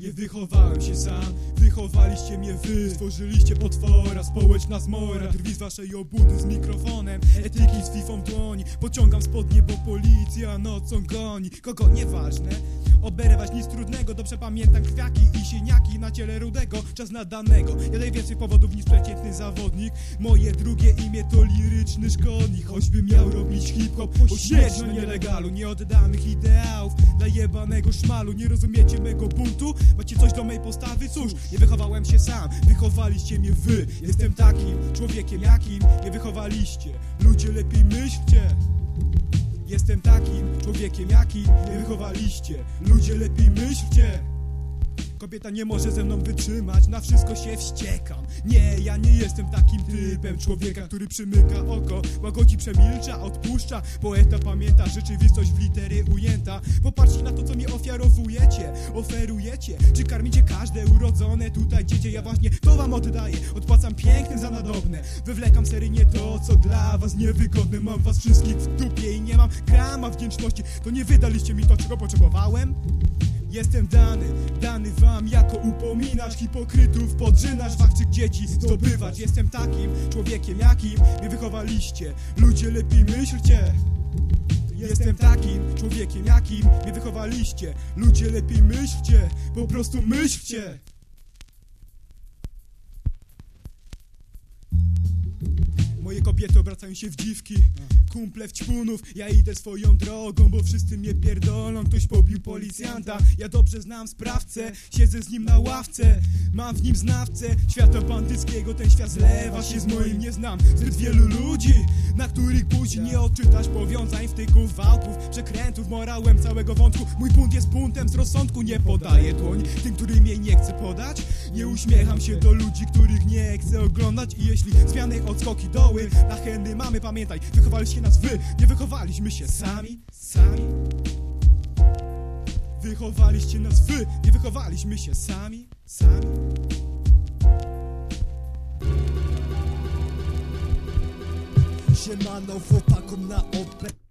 Nie wychowałem się sam, wychowaliście mnie wy. Stworzyliście potwora, społeczna zmora. Drwi z waszej obudy z mikrofonem. Etyki z fifą w dłoni Pociągam spodnie, bo policja nocą goni. Kogo? Nieważne Oberwać nic trudnego, dobrze pamiętam kwiaki i siniaki na ciele rudego. Czas na danego, ja najwięcej powodów niż przeciętny zawodnik. Moje drugie imię to liryczny szkodnik Choćbym miał robić hip-hop, na nielegalu Nieoddanych ideałów dla jebanego szmalu. Nie rozumiecie mego buntu? Macie coś do mej postawy? Cóż, nie wychowałem się sam, wychowaliście mnie wy. Jestem takim człowiekiem jakim nie wychowaliście. Ludzie lepiej myślcie Jestem takim człowiekiem jakim nie wychowaliście. Ludzie lepiej myślcie. Kobieta nie może ze mną wytrzymać, na wszystko się wściekam. Nie, ja nie jestem takim typem człowieka, który przymyka oko Łagodzi przemilcza, odpuszcza. Poeta pamięta rzeczywistość w litery ujęta. Popatrzcie na to, co mi ofiarowujecie, oferujecie. Czy karmicie każde urodzone tutaj dziecię Ja właśnie to wam oddaję, odpłacam pięknym za nadobne. Wywlekam seryjnie to, co dla was niewygodne. Mam was wszystkich w dupie i nie grama wdzięczności. To nie wydaliście mi to, czego potrzebowałem? Jestem dany, dany wam jako upominacz Hipokrytów. Podrzynasz, wachczyk dzieci zdobywać. Jestem takim człowiekiem jakim mnie wychowaliście. Ludzie lepiej myślcie. Jestem takim człowiekiem jakim mnie wychowaliście. Ludzie lepiej myślcie, po prostu myślcie kobiety obracają się w dziwki. Kumple w ćpunów, ja idę swoją drogą Bo wszyscy mnie pierdolą, ktoś pobił policjanta Ja dobrze znam sprawcę, siedzę z nim na ławce Mam w nim znawcę. Świata bandyckiego Ten świat zlewa się z moim, nie znam. Zbyt wielu ludzi Na których buzi nie odczytasz powiązań Wtyków, wałków, przekrętów Morałem całego wątku. Mój bunt jest buntem z rozsądku Nie podaję dłoń tym, którym jej nie chcę podać. Nie uśmiecham się do ludzi, których nie chcę oglądać. I jeśli zmiany odskoki doły Na chędy mamy, pamiętaj Wychowaliście nas wy, nie wychowaliśmy się sami Sami. Wychowaliście nas wy, nie wychowaliśmy się sami Sami. Siemano chłopakom na OP